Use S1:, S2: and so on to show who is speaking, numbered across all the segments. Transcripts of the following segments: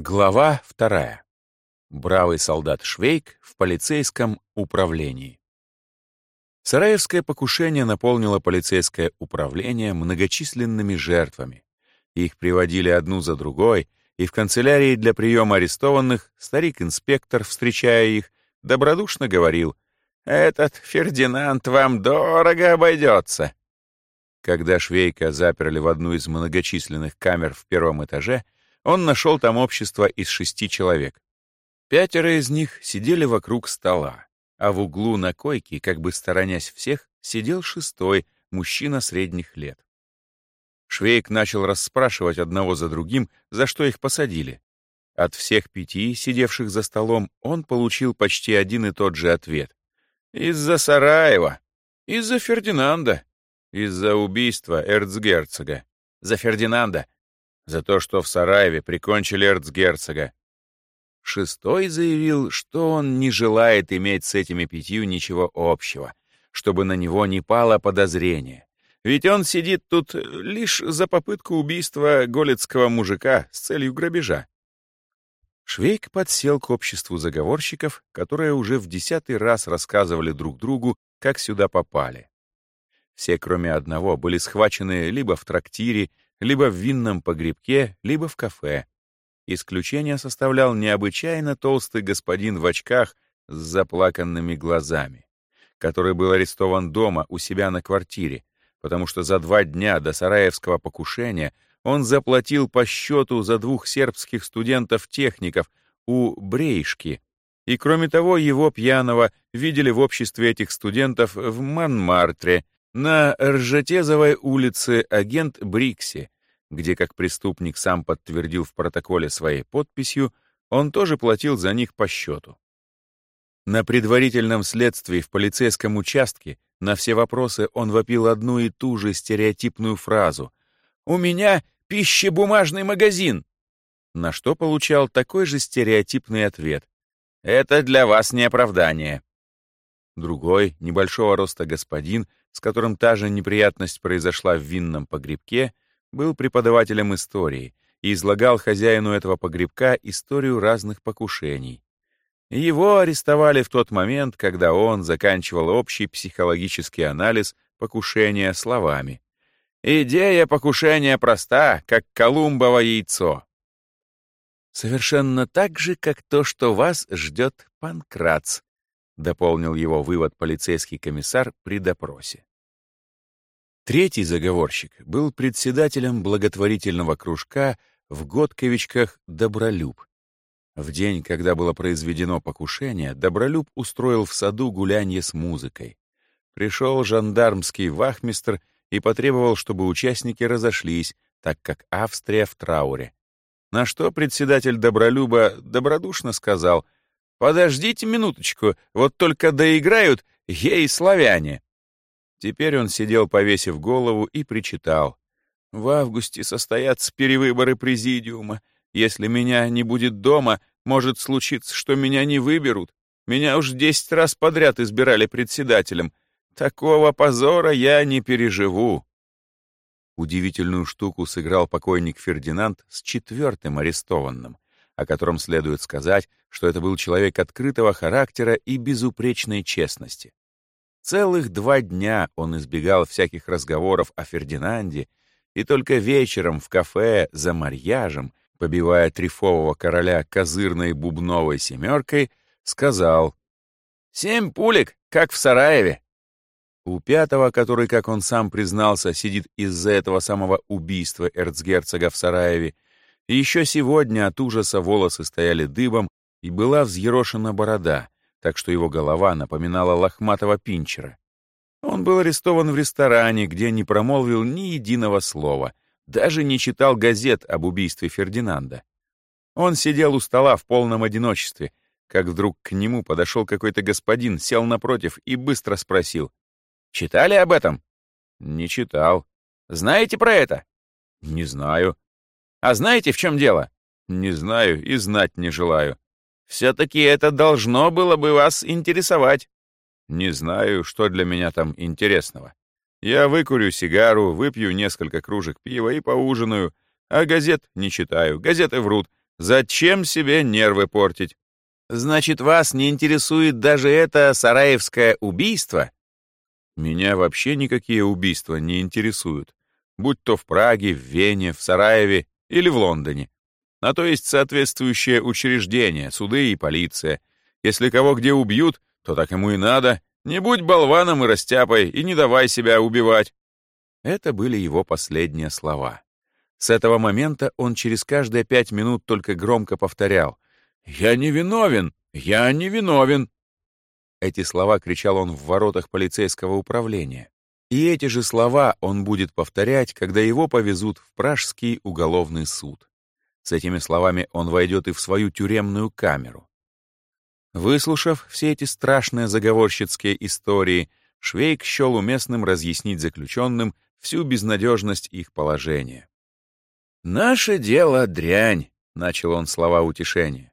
S1: Глава вторая. Бравый солдат Швейк в полицейском управлении. Сараевское покушение наполнило полицейское управление многочисленными жертвами. Их приводили одну за другой, и в канцелярии для приема арестованных старик-инспектор, встречая их, добродушно говорил «Этот Фердинанд вам дорого обойдется». Когда Швейка заперли в одну из многочисленных камер в первом этаже, он нашел там общество из шести человек. Пятеро из них сидели вокруг стола, а в углу на койке, как бы сторонясь всех, сидел шестой, мужчина средних лет. Швейк начал расспрашивать одного за другим, за что их посадили. От всех пяти, сидевших за столом, он получил почти один и тот же ответ. «Из-за Сараева, из-за Фердинанда, из-за убийства эрцгерцога, за Фердинанда, за то, что в Сараеве прикончили эрцгерцога. Шестой заявил, что он не желает иметь с этими пятью ничего общего, чтобы на него не пало подозрение. Ведь он сидит тут лишь за попытку убийства голецкого мужика с целью грабежа. Швейк подсел к обществу заговорщиков, которые уже в десятый раз рассказывали друг другу, как сюда попали. Все, кроме одного, были схвачены либо в трактире, либо в винном погребке, либо в кафе. Исключение составлял необычайно толстый господин в очках с заплаканными глазами, который был арестован дома у себя на квартире, потому что за два дня до сараевского покушения он заплатил по счету за двух сербских студентов-техников у Брейшки, и кроме того его пьяного видели в обществе этих студентов в Манмартре, на Ржетезовой улице агент Брикси, где, как преступник сам подтвердил в протоколе своей подписью, он тоже платил за них по счету. На предварительном следствии в полицейском участке на все вопросы он вопил одну и ту же стереотипную фразу «У меня пищебумажный магазин!» На что получал такой же стереотипный ответ «Это для вас не оправдание». Другой, небольшого роста господин, с которым та же неприятность произошла в винном погребке, был преподавателем истории и излагал хозяину этого погребка историю разных покушений. Его арестовали в тот момент, когда он заканчивал общий психологический анализ покушения словами. «Идея покушения проста, как Колумбово яйцо». «Совершенно так же, как то, что вас ждет Панкрац», — дополнил его вывод полицейский комиссар при допросе. Третий заговорщик был председателем благотворительного кружка в Готковичках «Добролюб». В день, когда было произведено покушение, Добролюб устроил в саду гулянье с музыкой. Пришел жандармский вахмистр и потребовал, чтобы участники разошлись, так как Австрия в трауре. На что председатель Добролюба добродушно сказал, «Подождите минуточку, вот только доиграют ей славяне». Теперь он сидел, повесив голову, и причитал. «В августе состоятся перевыборы президиума. Если меня не будет дома, может случиться, что меня не выберут. Меня уж десять раз подряд избирали председателем. Такого позора я не переживу». Удивительную штуку сыграл покойник Фердинанд с четвертым арестованным, о котором следует сказать, что это был человек открытого характера и безупречной честности. Целых два дня он избегал всяких разговоров о Фердинанде, и только вечером в кафе за марьяжем, побивая трифового короля козырной бубновой семеркой, сказал «Семь пулек, как в Сараеве». У пятого, который, как он сам признался, сидит из-за этого самого убийства эрцгерцога в Сараеве, еще сегодня от ужаса волосы стояли дыбом и была взъерошена борода — так что его голова напоминала лохматого пинчера. Он был арестован в ресторане, где не промолвил ни единого слова, даже не читал газет об убийстве Фердинанда. Он сидел у стола в полном одиночестве, как вдруг к нему подошел какой-то господин, сел напротив и быстро спросил. «Читали об этом?» «Не читал». «Знаете про это?» «Не знаю». «А знаете, в чем дело?» «Не знаю и знать не желаю». Все-таки это должно было бы вас интересовать. Не знаю, что для меня там интересного. Я выкурю сигару, выпью несколько кружек пива и поужинаю, а газет не читаю. Газеты врут. Зачем себе нервы портить? Значит, вас не интересует даже это сараевское убийство? Меня вообще никакие убийства не интересуют. Будь то в Праге, в Вене, в Сараеве или в Лондоне. А то есть соответствующее учреждение, суды и полиция. Если кого где убьют, то так ему и надо. Не будь болваном и растяпой, и не давай себя убивать. Это были его последние слова. С этого момента он через каждые пять минут только громко повторял «Я не виновен! Я не виновен!» Эти слова кричал он в воротах полицейского управления. И эти же слова он будет повторять, когда его повезут в Пражский уголовный суд. С этими словами он войдет и в свою тюремную камеру. Выслушав все эти страшные заговорщицкие истории, Швейк счел уместным разъяснить заключенным всю безнадежность их положения. «Наше дело — дрянь», — начал он слова утешения.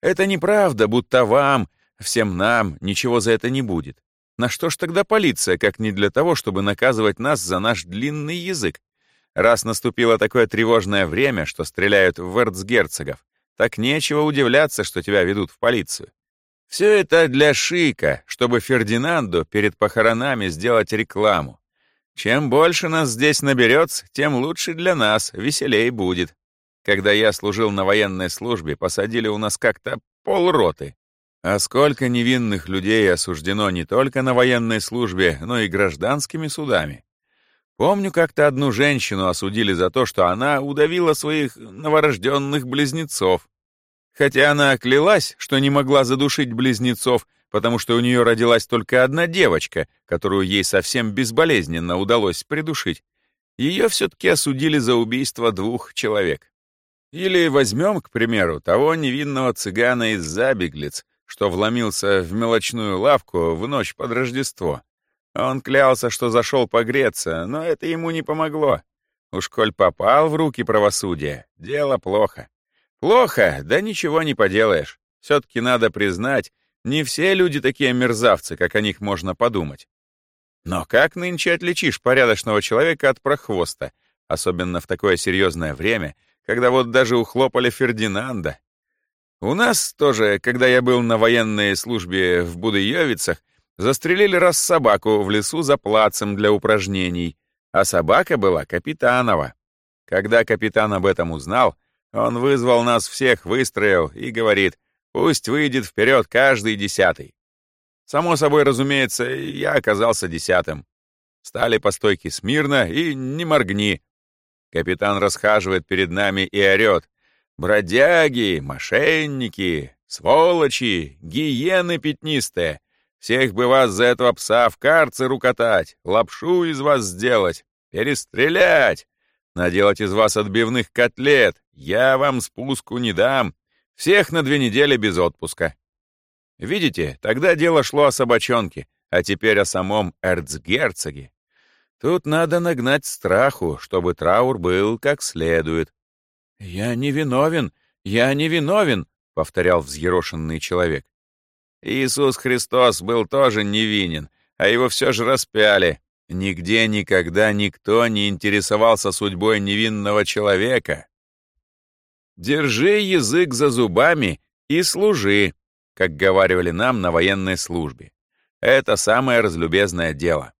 S1: «Это неправда, будто вам, всем нам, ничего за это не будет. На что ж тогда полиция, как не для того, чтобы наказывать нас за наш длинный язык? Раз наступило такое тревожное время, что стреляют в эрцгерцогов, так нечего удивляться, что тебя ведут в полицию. Все это для шика, чтобы Фердинанду перед похоронами сделать рекламу. Чем больше нас здесь наберется, тем лучше для нас, веселей будет. Когда я служил на военной службе, посадили у нас как-то полроты. А сколько невинных людей осуждено не только на военной службе, но и гражданскими судами. Помню, как-то одну женщину осудили за то, что она удавила своих новорожденных близнецов. Хотя она клялась, что не могла задушить близнецов, потому что у нее родилась только одна девочка, которую ей совсем безболезненно удалось придушить. Ее все-таки осудили за убийство двух человек. Или возьмем, к примеру, того невинного цыгана из Забеглиц, что вломился в мелочную лавку в ночь под Рождество. Он клялся, что зашел погреться, но это ему не помогло. Уж коль попал в руки правосудия, дело плохо. Плохо, да ничего не поделаешь. Все-таки надо признать, не все люди такие мерзавцы, как о них можно подумать. Но как нынче отличишь порядочного человека от прохвоста, особенно в такое серьезное время, когда вот даже ухлопали Фердинанда, у нас тоже, когда я был на военной службе в Будыевицах, застрелили раз собаку в лесу за плацем для упражнений, а собака была капитанова. Когда капитан об этом узнал, он вызвал нас всех, выстроил и говорит, пусть выйдет вперед каждый десятый. Само собой, разумеется, я оказался десятым. Стали по стойке смирно и не моргни. Капитан расхаживает перед нами и орет. Бродяги, мошенники, сволочи, гиены пятнистые. Всех бы вас за этого пса в карцер укатать, лапшу из вас сделать, перестрелять, наделать из вас отбивных котлет. Я вам спуску не дам. Всех на две недели без отпуска. Видите, тогда дело шло о собачонке, а теперь о самом эрцгерцоге. Тут надо нагнать страху, чтобы траур был как следует, «Я не виновен! Я не виновен!» — повторял взъерошенный человек. «Иисус Христос был тоже невинен, а его все же распяли. Нигде никогда никто не интересовался судьбой невинного человека. Держи язык за зубами и служи, как говаривали нам на военной службе. Это самое разлюбезное дело».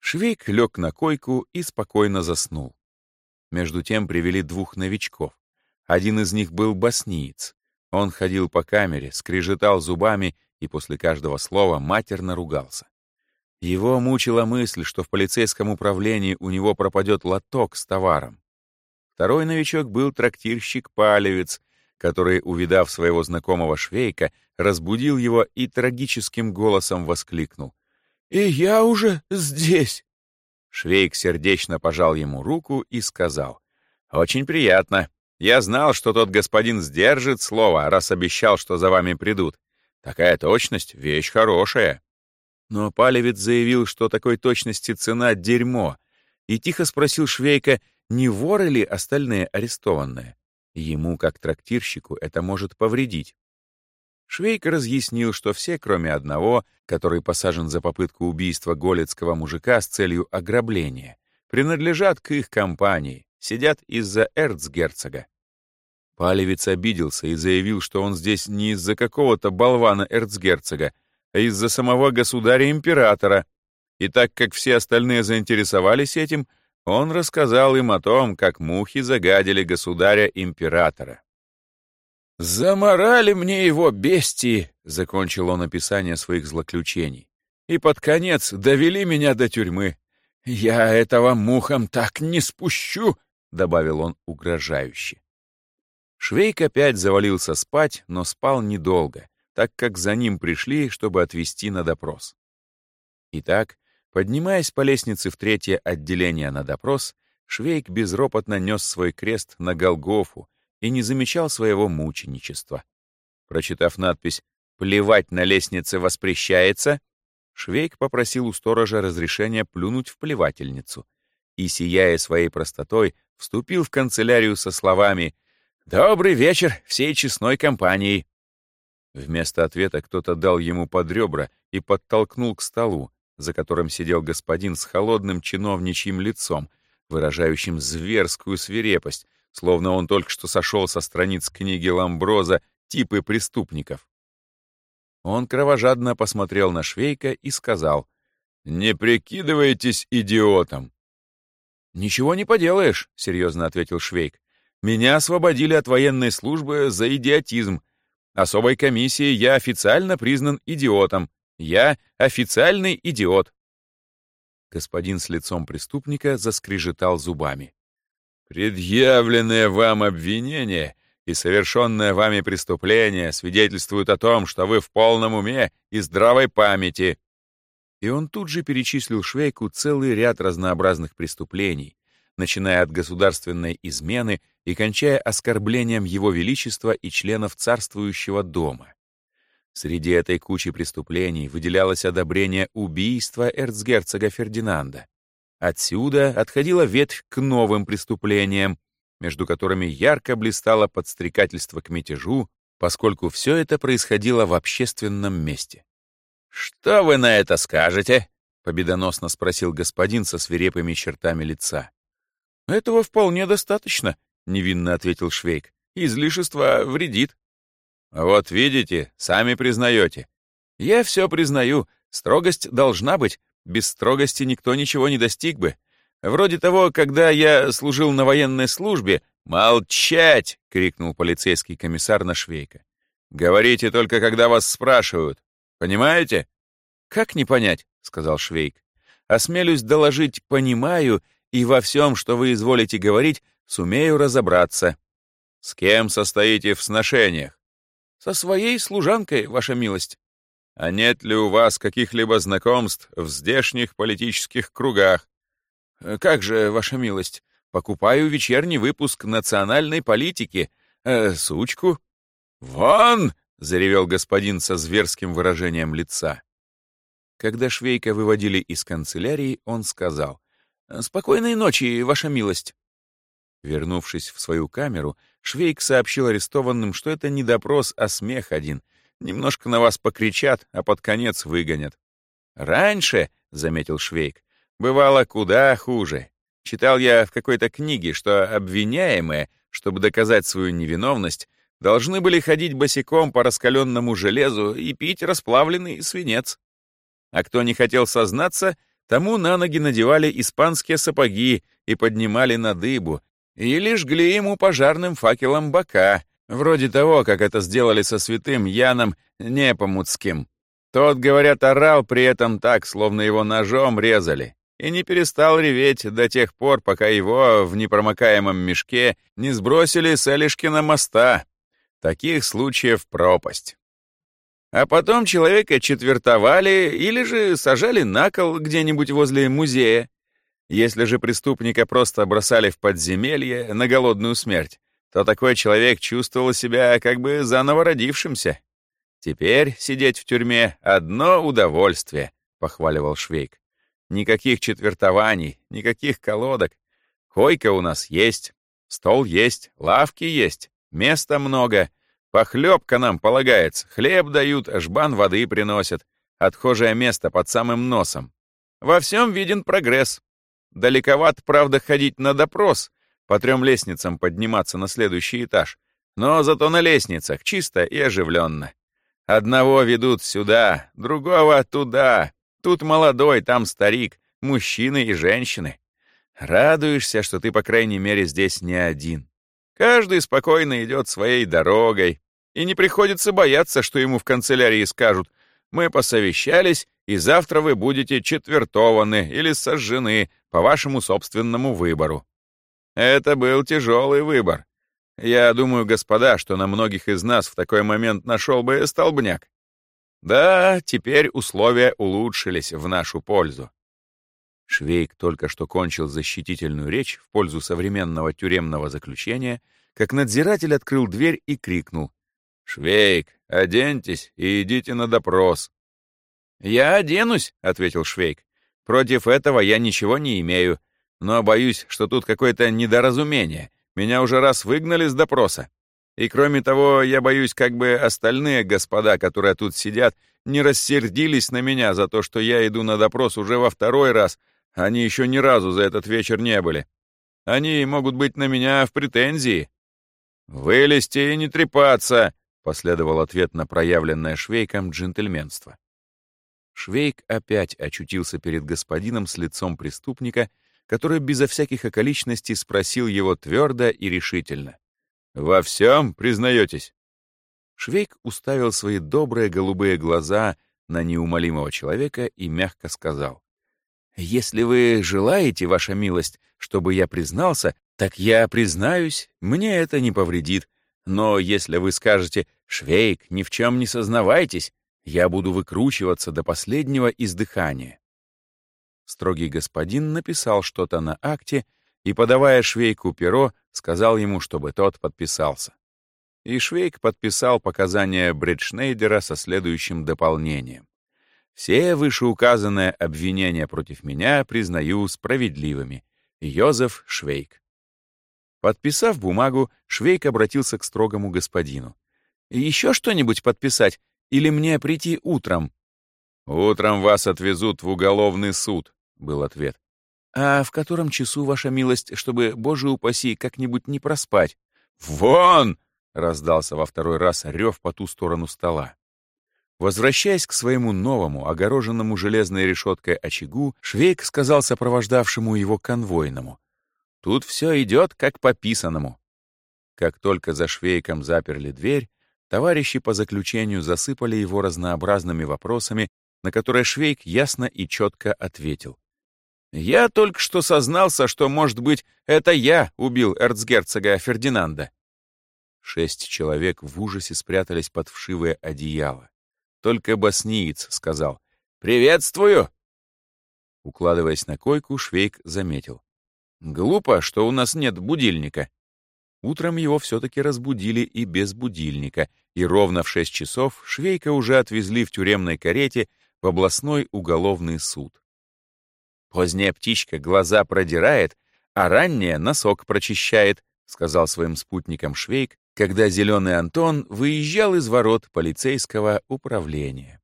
S1: Швейк лег на койку и спокойно заснул. Между тем привели двух новичков. Один из них был босниец. Он ходил по камере, скрежетал зубами и после каждого слова матерно ругался. Его мучила мысль, что в полицейском управлении у него пропадет лоток с товаром. Второй новичок был трактирщик-палевец, который, увидав своего знакомого Швейка, разбудил его и трагическим голосом воскликнул. «И я уже здесь!» Швейк сердечно пожал ему руку и сказал. «Очень приятно. Я знал, что тот господин сдержит слово, раз обещал, что за вами придут. Такая точность — вещь хорошая». Но Палевец заявил, что такой точности цена — дерьмо, и тихо спросил Швейка, не воры ли остальные арестованные. Ему, как трактирщику, это может повредить. Швейк разъяснил, что все, кроме одного, который посажен за попытку убийства голецкого мужика с целью ограбления, принадлежат к их компании, сидят из-за эрцгерцога. Палевец обиделся и заявил, что он здесь не из-за какого-то болвана эрцгерцога, а из-за самого государя-императора. И так как все остальные заинтересовались этим, он рассказал им о том, как мухи загадили государя-императора. «Заморали мне его бестии», — закончил он описание своих злоключений, «и под конец довели меня до тюрьмы. Я этого мухам так не спущу», — добавил он угрожающе. Швейк опять завалился спать, но спал недолго, так как за ним пришли, чтобы отвезти на допрос. Итак, поднимаясь по лестнице в третье отделение на допрос, Швейк безропотно нес свой крест на Голгофу и не замечал своего мученичества. Прочитав надпись «Плевать на лестнице воспрещается», Швейк попросил у сторожа разрешения плюнуть в плевательницу и, сияя своей простотой, вступил в канцелярию со словами «Добрый вечер всей честной компании!» Вместо ответа кто-то дал ему под ребра и подтолкнул к столу, за которым сидел господин с холодным чиновничьим лицом, выражающим зверскую свирепость, словно он только что сошел со страниц книги Ламброза «Типы преступников». Он кровожадно посмотрел на Швейка и сказал, «Не прикидывайтесь идиотом!» «Ничего не поделаешь», — серьезно ответил Швейк. Меня освободили от военной службы за идиотизм. Особой комиссией я официально признан идиотом. Я официальный идиот. Господин с лицом преступника заскрежетал зубами. «Предъявленное вам обвинение и совершенное вами преступление свидетельствуют о том, что вы в полном уме и здравой памяти». И он тут же перечислил Швейку целый ряд разнообразных преступлений, начиная от государственной измены и кончая оскорблением Его Величества и членов царствующего дома. Среди этой кучи преступлений выделялось одобрение убийства эрцгерцога Фердинанда. Отсюда отходила ветвь к новым преступлениям, между которыми ярко блистало подстрекательство к мятежу, поскольку все это происходило в общественном месте. «Что вы на это скажете?» — победоносно спросил господин со свирепыми чертами лица. «Этого вполне достаточно», — невинно ответил Швейк. «Излишество вредит». «Вот видите, сами признаете». «Я все признаю. Строгость должна быть. Без строгости никто ничего не достиг бы. Вроде того, когда я служил на военной службе...» «Молчать!» — крикнул полицейский комиссар на Швейка. «Говорите только, когда вас спрашивают. Понимаете?» «Как не понять?» — сказал Швейк. «Осмелюсь доложить «понимаю» и во всем, что вы изволите говорить, сумею разобраться. С кем состоите в сношениях? Со своей служанкой, ваша милость. А нет ли у вас каких-либо знакомств в здешних политических кругах? Э, как же, ваша милость, покупаю вечерний выпуск национальной политики. Э, сучку. Вон! — заревел господин со зверским выражением лица. Когда Швейка выводили из канцелярии, он сказал, «Спокойной ночи, ваша милость». Вернувшись в свою камеру, Швейк сообщил арестованным, что это не допрос, а смех один. Немножко на вас покричат, а под конец выгонят. «Раньше», — заметил Швейк, — «бывало куда хуже. Читал я в какой-то книге, что обвиняемые, чтобы доказать свою невиновность, должны были ходить босиком по раскаленному железу и пить расплавленный свинец. А кто не хотел сознаться, Тому на ноги надевали испанские сапоги и поднимали на дыбу, или жгли ему пожарным факелом бока, вроде того, как это сделали со святым Яном Непомуцким. Тот, говорят, орал при этом так, словно его ножом резали, и не перестал реветь до тех пор, пока его в непромокаемом мешке не сбросили с Элишкина моста. Таких случаев пропасть. А потом человека четвертовали или же сажали на кол где-нибудь возле музея. Если же преступника просто бросали в подземелье на голодную смерть, то такой человек чувствовал себя как бы заново родившимся. «Теперь сидеть в тюрьме — одно удовольствие», — похваливал Швейк. «Никаких четвертований, никаких колодок. Койка у нас есть, стол есть, лавки есть, места много, Похлебка нам полагается, хлеб дают, жбан воды приносят, отхожее место под самым носом. Во всем виден прогресс. Далековато, правда, ходить на допрос, по трем лестницам подниматься на следующий этаж. Но зато на лестницах чисто и оживленно. Одного ведут сюда, другого туда. Тут молодой, там старик, мужчины и женщины. Радуешься, что ты, по крайней мере, здесь не один. Каждый спокойно идет своей дорогой, и не приходится бояться, что ему в канцелярии скажут «Мы посовещались, и завтра вы будете четвертованы или сожжены по вашему собственному выбору». Это был тяжелый выбор. Я думаю, господа, что на многих из нас в такой момент нашел бы столбняк. Да, теперь условия улучшились в нашу пользу. Швейк только что кончил защитительную речь в пользу современного тюремного заключения, как надзиратель открыл дверь и крикнул. «Швейк, оденьтесь и идите на допрос». «Я оденусь», — ответил Швейк. «Против этого я ничего не имею, но боюсь, что тут какое-то недоразумение. Меня уже раз выгнали с допроса. И кроме того, я боюсь, как бы остальные господа, которые тут сидят, не рассердились на меня за то, что я иду на допрос уже во второй раз, они еще ни разу за этот вечер не были. Они могут быть на меня в претензии. «Вылезти и не трепаться!» — последовал ответ на проявленное Швейком джентльменство. Швейк опять очутился перед господином с лицом преступника, который безо всяких околичностей спросил его твердо и решительно. «Во всем признаетесь?» Швейк уставил свои добрые голубые глаза на неумолимого человека и мягко сказал. «Если вы желаете, ваша милость, чтобы я признался, так я признаюсь, мне это не повредит. Но если вы скажете «Швейк, ни в чем не сознавайтесь», я буду выкручиваться до последнего издыхания». Строгий господин написал что-то на акте и, подавая Швейку перо, сказал ему, чтобы тот подписался. И Швейк подписал показания Бредшнейдера со следующим дополнением. Все вышеуказанные обвинения против меня признаю справедливыми. Йозеф Швейк. Подписав бумагу, Швейк обратился к строгому господину. «Еще что-нибудь подписать? Или мне прийти утром?» «Утром вас отвезут в уголовный суд», — был ответ. «А в котором часу, ваша милость, чтобы, боже упаси, как-нибудь не проспать?» «Вон!» — раздался во второй раз рев по ту сторону стола. Возвращаясь к своему новому, огороженному железной решеткой очагу, Швейк сказал сопровождавшему его конвойному. «Тут все идет как по писанному». Как только за Швейком заперли дверь, товарищи по заключению засыпали его разнообразными вопросами, на которые Швейк ясно и четко ответил. «Я только что сознался, что, может быть, это я убил эрцгерцога Фердинанда». Шесть человек в ужасе спрятались под вшивое одеяло. Только босниец сказал «Приветствую!» Укладываясь на койку, Швейк заметил. «Глупо, что у нас нет будильника». Утром его все-таки разбудили и без будильника, и ровно в шесть часов Швейка уже отвезли в тюремной карете в областной уголовный суд. «Поздняя птичка глаза продирает, а ранняя носок прочищает», сказал своим спутникам Швейк, когда зеленый Антон выезжал из ворот полицейского управления.